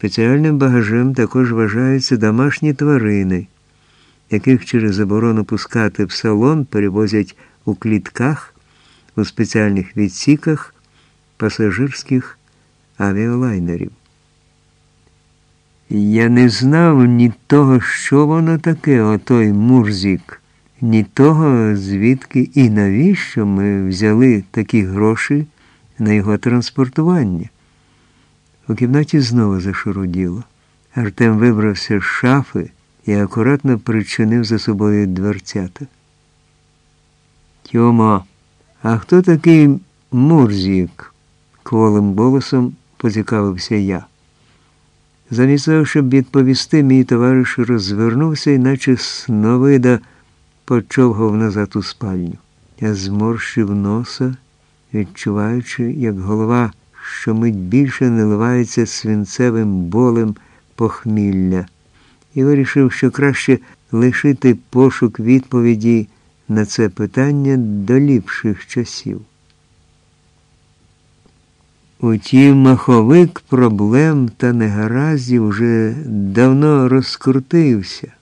Спеціальним багажем також вважаються домашні тварини, яких через заборону пускати в салон перевозять у клітках, у спеціальних відсіках пасажирських авіалайнерів. Я не знав ні того, що воно таке, отой Мурзік, ні того, звідки і навіщо ми взяли такі гроші на його транспортування. У кімнаті знову зашуруділо. Артем вибрався з шафи і акуратно причинив за собою дверцята. Тьома, а хто такий Мурзік? кволим голосом поцікавився я. Замість того, щоб відповісти, мій товариш розвернувся і наче сновида почовгав назад у спальню. Я зморщив носа, відчуваючи, як голова, що мить більше наливається свинцевим болем похмілля, і вирішив, що краще лишити пошук відповіді на це питання до ліпших часів. Утім, маховик проблем та негараздів уже давно розкрутився,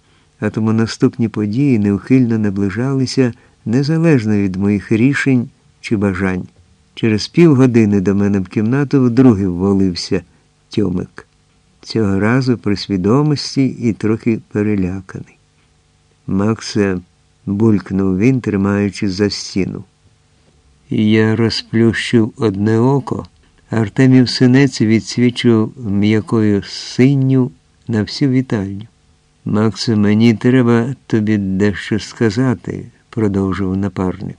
а тому наступні події неухильно наближалися незалежно від моїх рішень чи бажань. Через півгодини до мене в кімнату вдруге ввалився Тьомик. Цього разу при свідомості і трохи переляканий. Максе булькнув він, тримаючи за стіну. Я розплющив одне око. Артемів синець відсвічував м'якою синню на всю вітальню. Максе, мені треба тобі дещо сказати, продовжував напарник.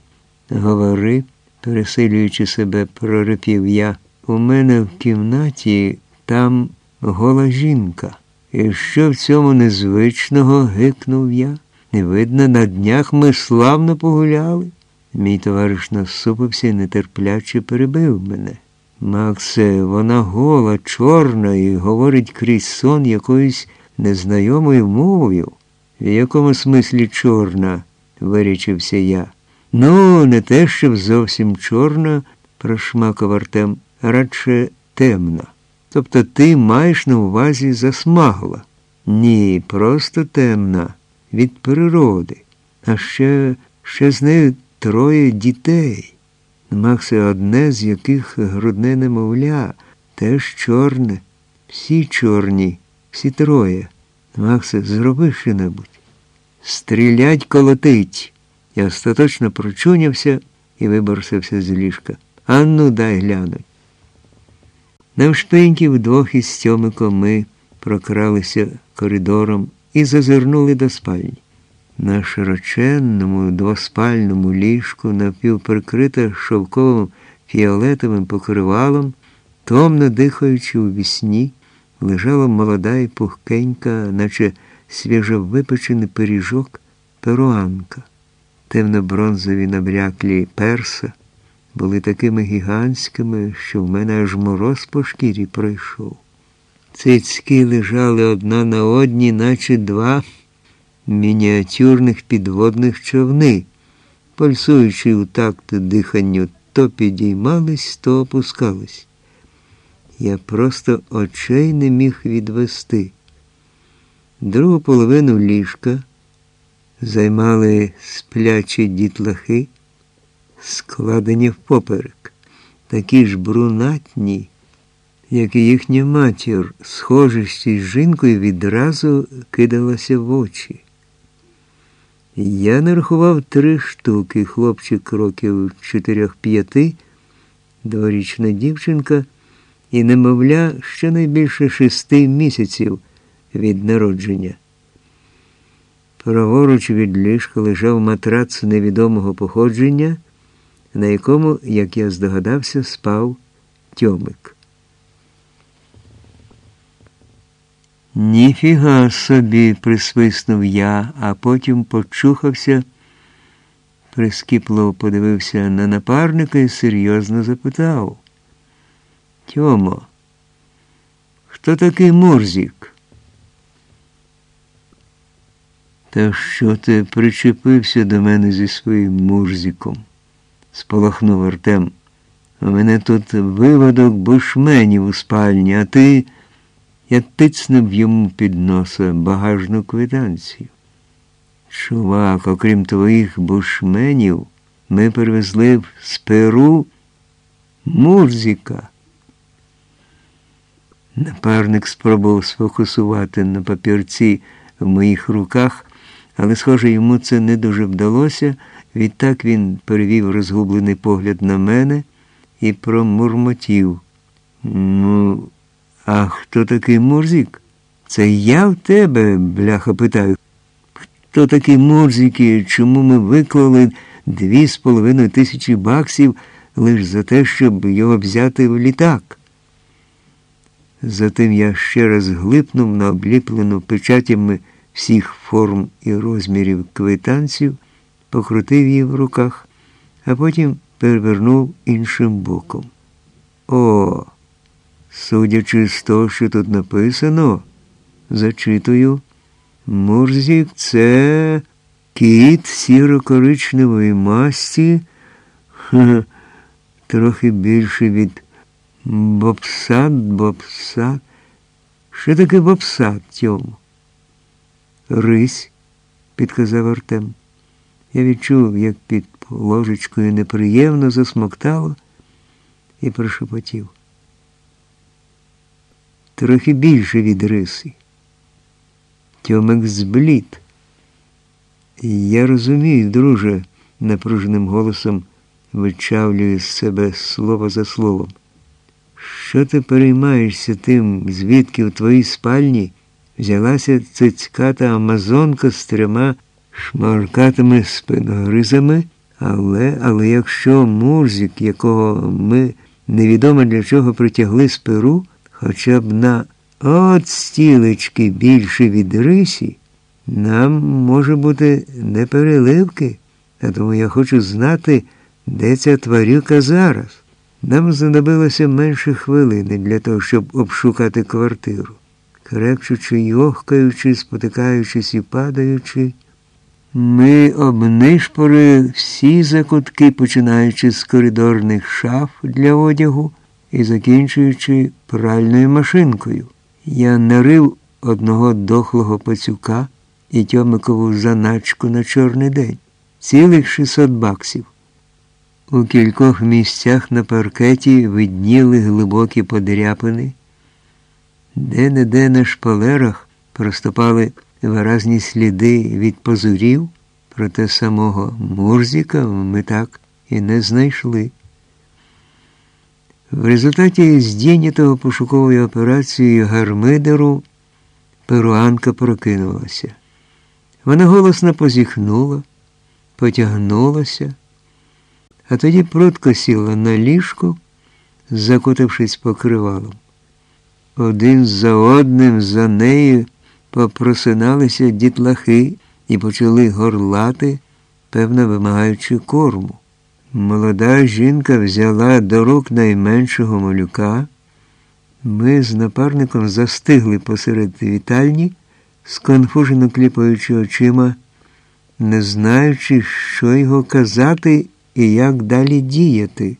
Говори, пересилюючи себе, прорипів я. У мене в кімнаті там гола жінка. І що в цьому незвичного? гикнув я. Не видно, на днях ми славно погуляли. Мій товариш насупився і нетерпляче перебив мене. Максе, вона гола, чорна і говорить крізь сон якоюсь незнайомою мовою. В якому смислі чорна? вирічився я. Ну, не те, щоб зовсім чорна, прошмакав Артем, радше темна. Тобто ти маєш на увазі засмагла. Ні, просто темна, від природи. А ще, ще з нею троє дітей. Максе одне, з яких грудне немовля, теж чорне, всі чорні, всі троє. Максе, зроби що-небудь. Стрілять колотить. Я остаточно прочунявся і виборсився з ліжка. Анну дай глянуть. Навшпиньки вдвох із Тьомиком ми прокралися коридором і зазирнули до спальні. На широченному двоспальному ліжку, напівприкрита шовковим фіолетовим покривалом, томно дихаючи у вісні, лежала молода і пухкенька, наче свіжовипечений пиріжок, перуанка. Темно-бронзові набряклі перса були такими гігантськими, що в мене аж мороз по шкірі пройшов. Цицьки лежали одна на одній, наче два мініатюрних підводних човни, пульсуючи у такт диханню, то підіймались, то опускались. Я просто очей не міг відвести. Другу половину ліжка займали сплячі дітлахи, складені впоперек, такі ж брунатні, як і їхня матір, схожість із жінкою відразу кидалася в очі. Я нарахував три штуки, хлопчик років чотирьох-п'яти, дворічна дівчинка і немовля щонайбільше шести місяців від народження. Праворуч від ліжка лежав матрац невідомого походження, на якому, як я здогадався, спав Тьомик. Ніфіга собі, присвиснув я, а потім почухався, прискіпливо подивився на напарника і серйозно запитав. Тьомо, хто такий Мурзік? Та що ти причепився до мене зі своїм Мурзіком? сполохнув Артем. У мене тут виводок бушменів у спальні, а ти. Я тицнув йому під носа багажну квитанцію. Чувак, окрім твоїх бушменів, ми привезли з Перу Мурзіка. Напарник спробував сфокусувати на папірці в моїх руках, але, схоже, йому це не дуже вдалося. Відтак він перевів розгублений погляд на мене і промурмотів. Ну, а хто такий Мурзік? Це я в тебе, бляха, питаю. Хто такі Мурзіки? Чому ми виклали дві з половиною тисячі баксів лише за те, щоб його взяти в літак? Затим я ще раз глипнув на обліплену печатями всіх форм і розмірів квитанців, покрутив її в руках, а потім перевернув іншим боком. О, судячи з того, що тут написано, зачитую, Мурзік це кіт сіро-коричневої масті, трохи більше від бобсад, бобсад. Що таке бобсад цьому? Рись, підказав Артем. Я відчув, як під ложечкою неприємно засмоктало і прошепотів. Трохи більше від риси. Тьомик зблід. Я розумію, друже, напруженим голосом вичавлює з себе слово за словом. Що ти переймаєшся тим, звідки в твоїй спальні взялася цицьката амазонка з трьома шмаркатими спиногризами, але, але якщо Мурзик, якого ми невідомо для чого притягли з перу, хоча б на от стілечки більше від рисі, нам може бути не переливки, а тому я хочу знати, де ця тварюка зараз. Нам знадобилося менше хвилини для того, щоб обшукати квартиру. Крекчучи й охкаючи, спотикаючись і падаючи, ми обнишпори всі закутки, починаючи з коридорних шаф для одягу і закінчуючи пральною машинкою. Я нарив одного дохлого пацюка і Тьомикову заначку на чорний день, цілих 600 баксів. У кількох місцях на паркеті видніли глибокі подряпини, де-не-де на шпалерах проступали виразні сліди від позурів, проте самого Мурзіка ми так і не знайшли. В результаті здійнятого пошуковою операцією гармидеру перуанка прокинулася. Вона голосно позіхнула, потягнулася а тоді прутко сіла на ліжку, закутавшись покривалом. Один за одним за нею попросиналися дітлахи і почали горлати, певно, вимагаючи корму. Молода жінка взяла до рук найменшого малюка. Ми з напарником застигли посеред вітальні, сконфужено кліпаючи очима, не знаючи, що його казати і як далі діяти.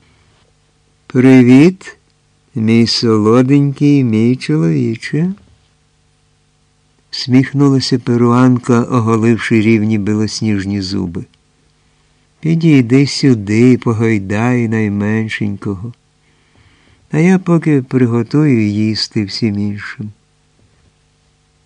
Привіт, мій солоденький, мій чоловіче. Сміхнулася перуанка, оголивши рівні білосніжні зуби. Підійди сюди, погойдай найменшенького. А я поки приготую їсти всім іншим.